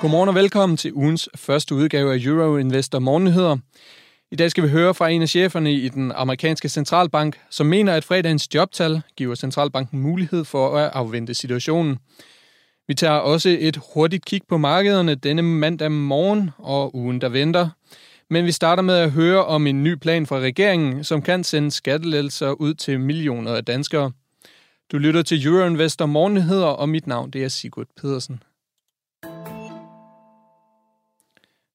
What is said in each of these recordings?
Godmorgen og velkommen til ugens første udgave af Euro Investor Morgennyheder. I dag skal vi høre fra en af cheferne i den amerikanske centralbank, som mener, at fredagens jobtal giver centralbanken mulighed for at afvente situationen. Vi tager også et hurtigt kig på markederne denne mandag morgen og ugen, der venter. Men vi starter med at høre om en ny plan fra regeringen, som kan sende skattelettelser ud til millioner af danskere. Du lytter til Euroinvestor Morgenheder, og mit navn det er Sigurd Pedersen.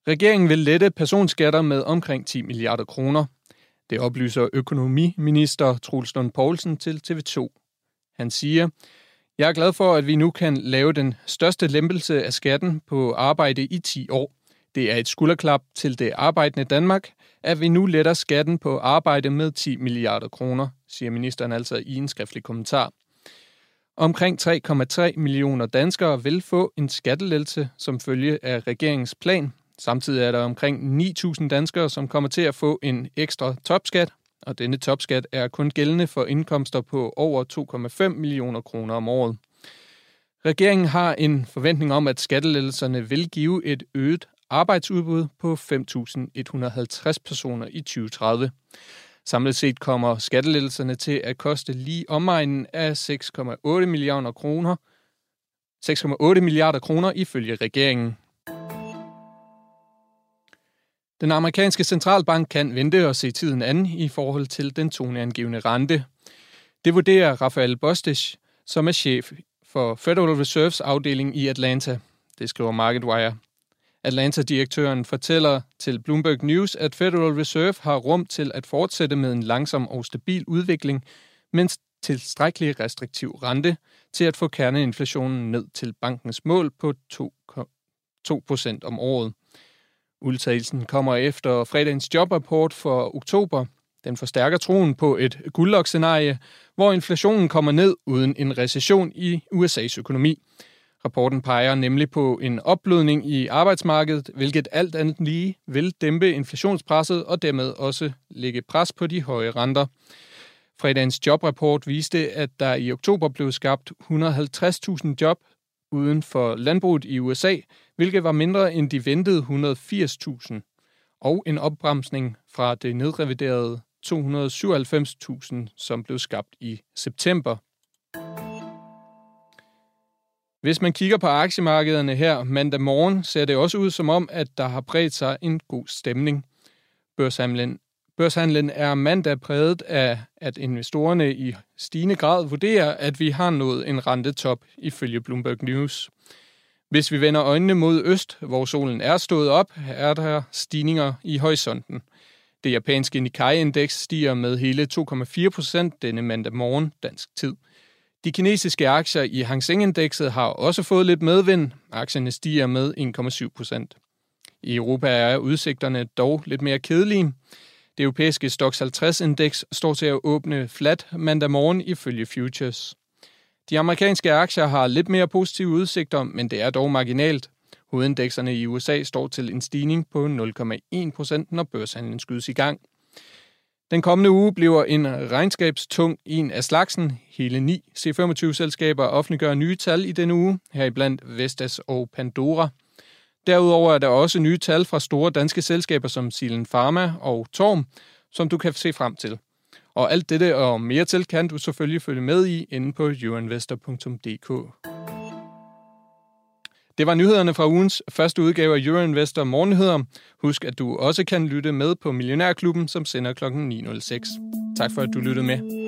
Regeringen vil lette personskatter med omkring 10 milliarder kroner. Det oplyser økonomiminister Truls Lund Poulsen til TV2. Han siger, jeg er glad for, at vi nu kan lave den største lempelse af skatten på arbejde i 10 år. Det er et skulderklap til det arbejdende Danmark, at vi nu letter skatten på arbejde med 10 milliarder kroner, siger ministeren altså i en skriftlig kommentar. Omkring 3,3 millioner danskere vil få en skattelettelse som følge af regeringens plan. Samtidig er der omkring 9.000 danskere, som kommer til at få en ekstra topskat, og denne topskat er kun gældende for indkomster på over 2,5 millioner kroner om året. Regeringen har en forventning om, at skattelettelserne vil give et øget arbejdsudbud på 5.150 personer i 2030. Samlet set kommer skattelettelserne til at koste lige omegnen af 6,8 milliarder kroner. 6,8 milliarder kroner ifølge regeringen. Den amerikanske centralbank kan vente og se tiden an i forhold til den toneangivende rente. Det vurderer Rafael Bostich, som er chef for Federal Reserves afdeling i Atlanta. Det skriver MarketWire. Atlanta-direktøren fortæller til Bloomberg News, at Federal Reserve har rum til at fortsætte med en langsom og stabil udvikling, mens tilstrækkelig restriktiv rente til at få kerneinflationen ned til bankens mål på 2, 2% om året. Udtagelsen kommer efter fredagens jobrapport for oktober. Den forstærker troen på et guldlok-scenarie, hvor inflationen kommer ned uden en recession i USA's økonomi. Rapporten peger nemlig på en opblødning i arbejdsmarkedet, hvilket alt andet lige vil dæmpe inflationspresset og dermed også lægge pres på de høje renter. Fredagens jobrapport viste, at der i oktober blev skabt 150.000 job uden for landbruget i USA, hvilket var mindre end de ventede 180.000, og en opbremsning fra det nedreviderede 297.000, som blev skabt i september. Hvis man kigger på aktiemarkederne her mandag morgen, ser det også ud som om, at der har bredt sig en god stemning. Børshandlen, børshandlen er mandag præget af, at investorerne i stigende grad vurderer, at vi har nået en rentetop ifølge Bloomberg News. Hvis vi vender øjnene mod øst, hvor solen er stået op, er der stigninger i horisonten. Det japanske Nikkei-indeks stiger med hele 2,4 procent denne mandag morgen dansk tid. De kinesiske aktier i Hang Seng-indekset har også fået lidt medvind. Aktierne stiger med 1,7 procent. I Europa er udsigterne dog lidt mere kedelige. Det europæiske Stoxx 50-indeks står til at åbne flat mandag morgen ifølge Futures. De amerikanske aktier har lidt mere positive udsigter, men det er dog marginalt. Hovedindekserne i USA står til en stigning på 0,1 procent, når børshandlen skydes i gang. Den kommende uge bliver en regnskabstung en af slagsen. Hele ni C25-selskaber offentliggør nye tal i denne uge, heriblandt Vestas og Pandora. Derudover er der også nye tal fra store danske selskaber som Silen Pharma og Torm, som du kan se frem til. Og alt dette og mere til kan du selvfølgelig følge med i inde på euroinvestor.dk. Det var nyhederne fra ugens første udgave af Euroinvestor Morgennyheder. Husk, at du også kan lytte med på Millionærklubben, som sender kl. 9.06. Tak for, at du lyttede med.